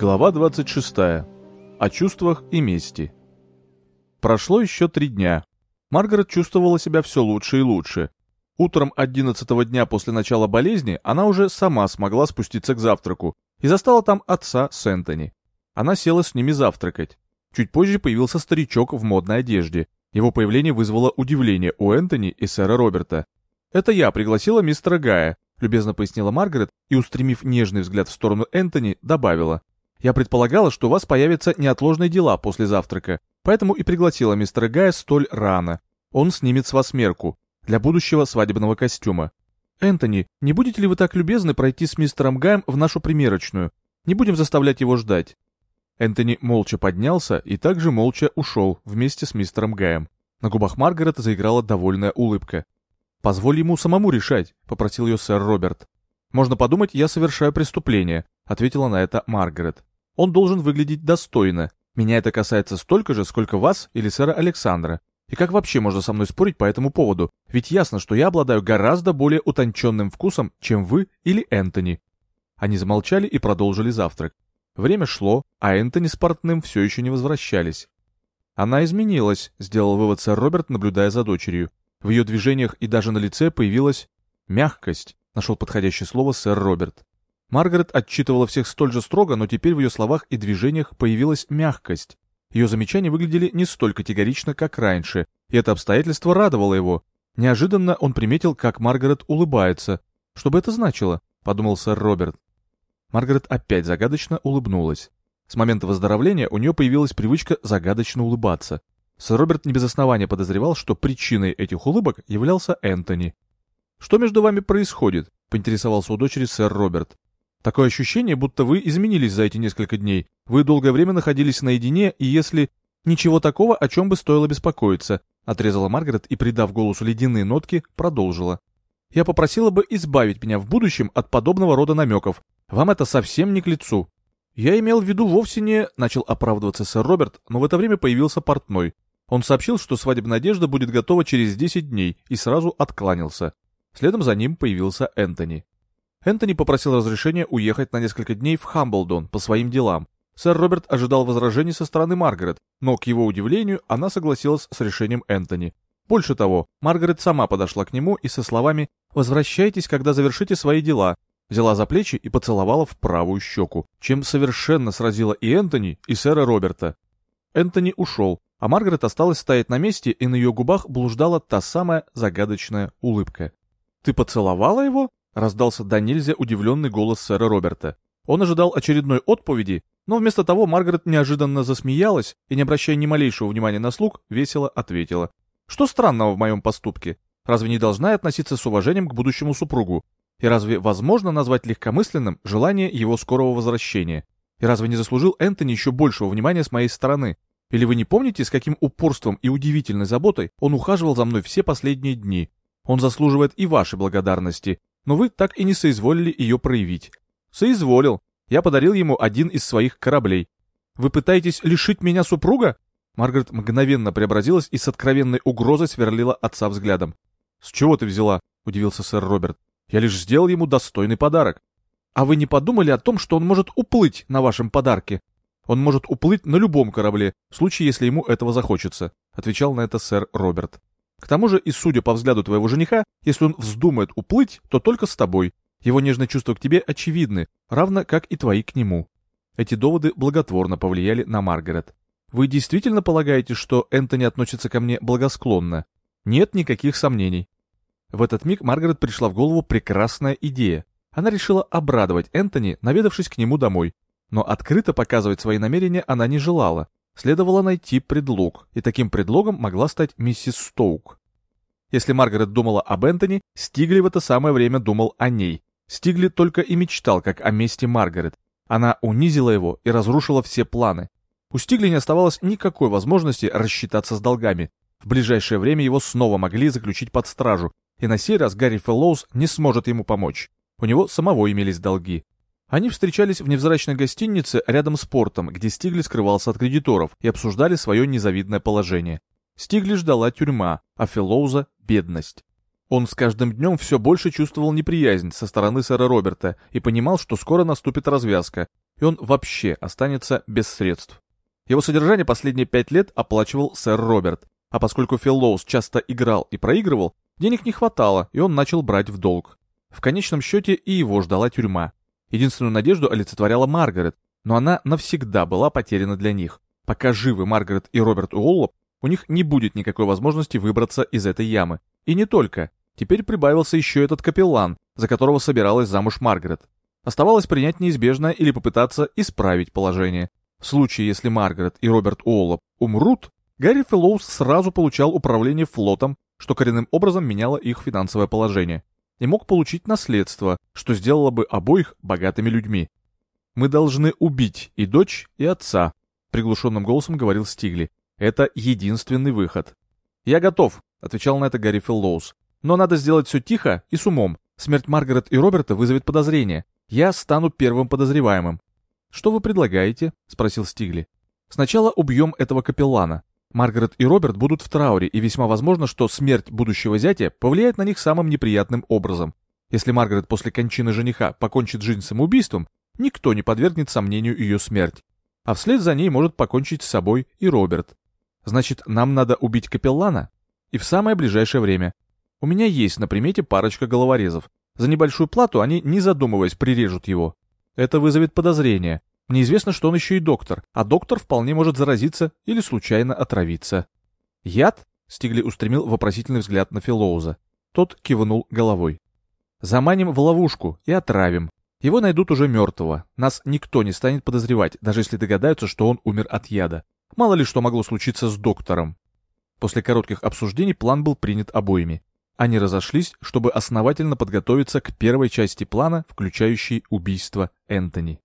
Глава 26. О чувствах и мести. Прошло еще три дня. Маргарет чувствовала себя все лучше и лучше. Утром одиннадцатого дня после начала болезни она уже сама смогла спуститься к завтраку и застала там отца с Энтони. Она села с ними завтракать. Чуть позже появился старичок в модной одежде. Его появление вызвало удивление у Энтони и сэра Роберта. «Это я пригласила мистера Гая», — любезно пояснила Маргарет и, устремив нежный взгляд в сторону Энтони, добавила. «Я предполагала, что у вас появятся неотложные дела после завтрака, поэтому и пригласила мистера Гая столь рано. Он снимет с вас мерку для будущего свадебного костюма. Энтони, не будете ли вы так любезны пройти с мистером Гаем в нашу примерочную? Не будем заставлять его ждать». Энтони молча поднялся и также молча ушел вместе с мистером Гаем. На губах Маргарет заиграла довольная улыбка. «Позволь ему самому решать», — попросил ее сэр Роберт. «Можно подумать, я совершаю преступление», — ответила на это Маргарет. «Он должен выглядеть достойно. Меня это касается столько же, сколько вас или сэра Александра. И как вообще можно со мной спорить по этому поводу? Ведь ясно, что я обладаю гораздо более утонченным вкусом, чем вы или Энтони». Они замолчали и продолжили завтрак. Время шло, а Энтони с портным все еще не возвращались. «Она изменилась», — сделал вывод сэр Роберт, наблюдая за дочерью. В ее движениях и даже на лице появилась мягкость, нашел подходящее слово сэр Роберт. Маргарет отчитывала всех столь же строго, но теперь в ее словах и движениях появилась мягкость. Ее замечания выглядели не столь категорично, как раньше, и это обстоятельство радовало его. Неожиданно он приметил, как Маргарет улыбается. «Что бы это значило?» — подумал сэр Роберт. Маргарет опять загадочно улыбнулась. С момента выздоровления у нее появилась привычка загадочно улыбаться. Сэр Роберт не без основания подозревал, что причиной этих улыбок являлся Энтони. «Что между вами происходит?» — поинтересовался у дочери сэр Роберт. «Такое ощущение, будто вы изменились за эти несколько дней. Вы долгое время находились наедине, и если...» «Ничего такого, о чем бы стоило беспокоиться», — отрезала Маргарет и, придав голосу ледяные нотки, продолжила. «Я попросила бы избавить меня в будущем от подобного рода намеков. Вам это совсем не к лицу». «Я имел в виду вовсе не...» — начал оправдываться сэр Роберт, но в это время появился портной. Он сообщил, что свадебная одежда будет готова через 10 дней и сразу откланялся. Следом за ним появился Энтони. Энтони попросил разрешения уехать на несколько дней в Хамблдон по своим делам. Сэр Роберт ожидал возражений со стороны Маргарет, но, к его удивлению, она согласилась с решением Энтони. Больше того, Маргарет сама подошла к нему и со словами «Возвращайтесь, когда завершите свои дела», взяла за плечи и поцеловала в правую щеку, чем совершенно сразила и Энтони, и сэра Роберта. Энтони ушел, а Маргарет осталась стоять на месте, и на ее губах блуждала та самая загадочная улыбка. «Ты поцеловала его?» — раздался до нельзя удивленный голос сэра Роберта. Он ожидал очередной отповеди, но вместо того Маргарет неожиданно засмеялась и, не обращая ни малейшего внимания на слуг, весело ответила. «Что странного в моем поступке? Разве не должна я относиться с уважением к будущему супругу? И разве возможно назвать легкомысленным желание его скорого возвращения? И разве не заслужил Энтони еще большего внимания с моей стороны? Или вы не помните, с каким упорством и удивительной заботой он ухаживал за мной все последние дни? Он заслуживает и вашей благодарности, но вы так и не соизволили ее проявить. Соизволил. Я подарил ему один из своих кораблей. Вы пытаетесь лишить меня супруга? Маргарет мгновенно преобразилась и с откровенной угрозой сверлила отца взглядом. «С чего ты взяла?» — удивился сэр Роберт. «Я лишь сделал ему достойный подарок». «А вы не подумали о том, что он может уплыть на вашем подарке?» Он может уплыть на любом корабле, в случае, если ему этого захочется», — отвечал на это сэр Роберт. «К тому же, и судя по взгляду твоего жениха, если он вздумает уплыть, то только с тобой. Его нежные чувства к тебе очевидны, равно как и твои к нему». Эти доводы благотворно повлияли на Маргарет. «Вы действительно полагаете, что Энтони относится ко мне благосклонно?» «Нет никаких сомнений». В этот миг Маргарет пришла в голову прекрасная идея. Она решила обрадовать Энтони, наведавшись к нему домой, но открыто показывать свои намерения она не желала. Следовало найти предлог, и таким предлогом могла стать миссис Стоук. Если Маргарет думала об Энтони, Стигли в это самое время думал о ней. Стигли только и мечтал, как о месте Маргарет. Она унизила его и разрушила все планы. У Стигли не оставалось никакой возможности рассчитаться с долгами. В ближайшее время его снова могли заключить под стражу, и на сей раз Гарри Фэллоус не сможет ему помочь. У него самого имелись долги. Они встречались в невзрачной гостинице рядом с портом, где Стигли скрывался от кредиторов, и обсуждали свое незавидное положение. Стигли ждала тюрьма, а Филлоуза — бедность. Он с каждым днем все больше чувствовал неприязнь со стороны сэра Роберта и понимал, что скоро наступит развязка, и он вообще останется без средств. Его содержание последние пять лет оплачивал сэр Роберт, а поскольку Филлоус часто играл и проигрывал, денег не хватало, и он начал брать в долг. В конечном счете и его ждала тюрьма. Единственную надежду олицетворяла Маргарет, но она навсегда была потеряна для них. Пока живы Маргарет и Роберт Уоллоп, у них не будет никакой возможности выбраться из этой ямы. И не только. Теперь прибавился еще этот капеллан, за которого собиралась замуж Маргарет. Оставалось принять неизбежное или попытаться исправить положение. В случае, если Маргарет и Роберт Уоллоп умрут, Гарри Фэллоус сразу получал управление флотом, что коренным образом меняло их финансовое положение, и мог получить наследство, что сделало бы обоих богатыми людьми. «Мы должны убить и дочь, и отца», — приглушенным голосом говорил Стигли. «Это единственный выход». «Я готов», — отвечал на это Гарри Феллоус. «Но надо сделать все тихо и с умом. Смерть Маргарет и Роберта вызовет подозрение. Я стану первым подозреваемым». «Что вы предлагаете?» — спросил Стигли. «Сначала убьем этого капеллана. Маргарет и Роберт будут в трауре, и весьма возможно, что смерть будущего зятя повлияет на них самым неприятным образом. Если Маргарет после кончины жениха покончит жизнь самоубийством, никто не подвергнет сомнению ее смерть. А вслед за ней может покончить с собой и Роберт. Значит, нам надо убить капеллана? И в самое ближайшее время. У меня есть на примете парочка головорезов. За небольшую плату они, не задумываясь, прирежут его. Это вызовет подозрение, Неизвестно, что он еще и доктор, а доктор вполне может заразиться или случайно отравиться. «Яд?» — Стигли устремил вопросительный взгляд на Филоуза. Тот кивнул головой. «Заманим в ловушку и отравим. Его найдут уже мертвого. Нас никто не станет подозревать, даже если догадаются, что он умер от яда. Мало ли что могло случиться с доктором». После коротких обсуждений план был принят обоими. Они разошлись, чтобы основательно подготовиться к первой части плана, включающей убийство Энтони.